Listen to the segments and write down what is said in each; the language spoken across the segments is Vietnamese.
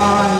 on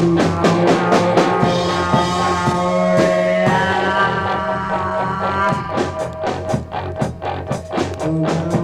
Thank you.